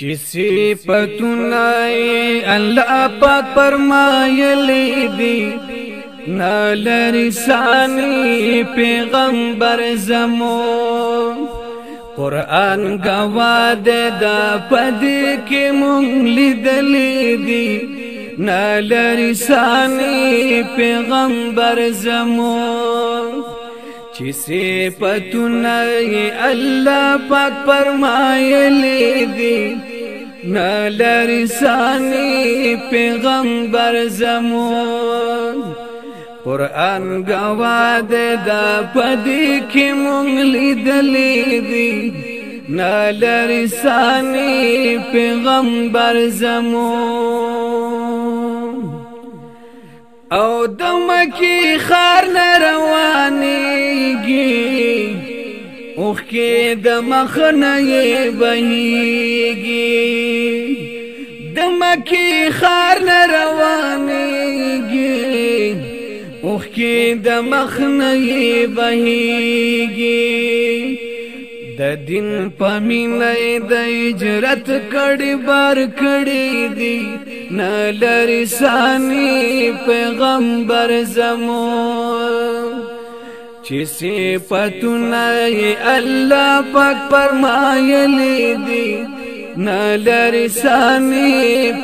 چې صفاتونه الله پاک فرمایلی دي نالری سانی پیغمبر زمو قرآن گواد دا پدی که مونگ لیدلی دی نالری سانی پیغمبر زمو چی سی پتو نئی اللہ پاک پرمائی لی دی نلر سانی پیغمبر زمون قرآن گواد دا پدی کی منگلی دلی دی نلر سانی پیغمبر زمون او دمکی خار نروانی گی اوخ کې د مخ نه بهيږي د مکی خار نه روانيږي اوخ کې د مخ نه بهيږي د دین پمینه د هجرت کړي بار کړي دي نه لرسانی پیغمبر زمو چې صفاتونه الله پاک فرمایلی دي نلر سامي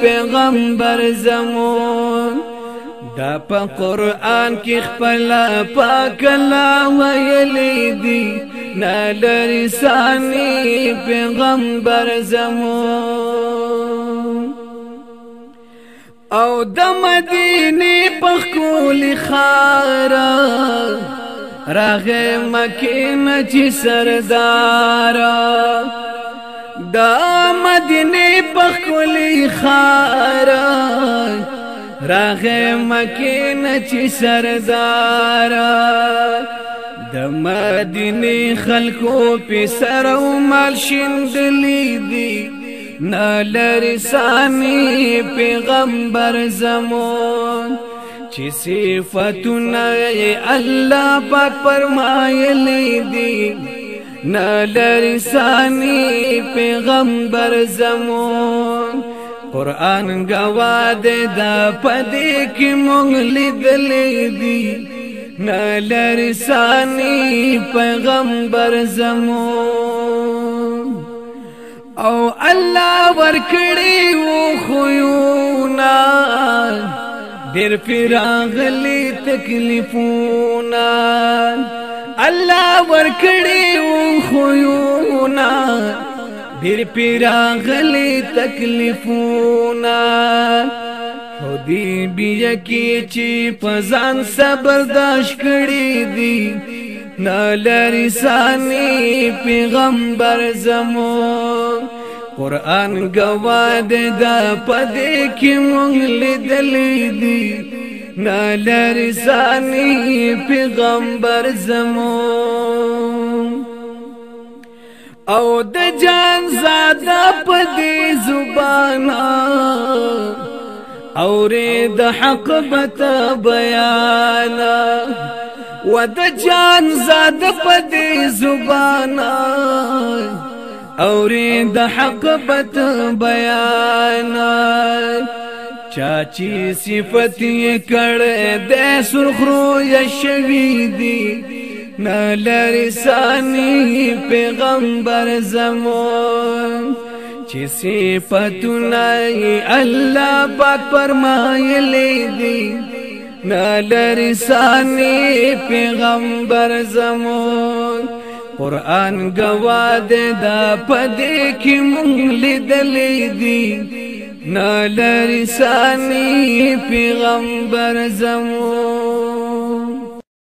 پیغمبر زمون دا په قران کې خپل پاک الله ویلی دي نلر سامي پیغمبر زمون او د مدینه په خول خاره راغه مکینه چې سردار دا مدینه بخلی خار راغه مکینه چې سردار د مدینه خلکو په سر او مال شندلی دي نالرسانی پیغمبر زمون چې صفاتنا الله پاک فرمایلی دي نلرسانی پیغمبر زمون قران گواد دا پدې کې مونږ لیدلې دي نلرسانی پیغمبر زمون او الله ورکړي و خو یو نا ډېر پیراغلي تکلیفونه الله ورکړي و خوونه ډېر پیراغلي تکلیفونه خو دې بیا کې چې پزان صبر داش کړي دي نالری سانی پیغمبر زمون قران گواد دا پدې کې مونږ لیدلې دي نالر زانی پیغمبر زمون او د جان زاده پدې زبانا او رید حق بت بیانا ود جان زاد پدې زبانا اوري د حق بت بیان چاچی صفت کړه د سرخرو یشوی دی نلرسانی پیغمبر زمون چې صفاتونه الله پاک فرمایلی دي نلرسانی پیغمبر زمون قران گواد دا پدې کې مونږ لیدلې دي نالرسانی پیغمبر زمون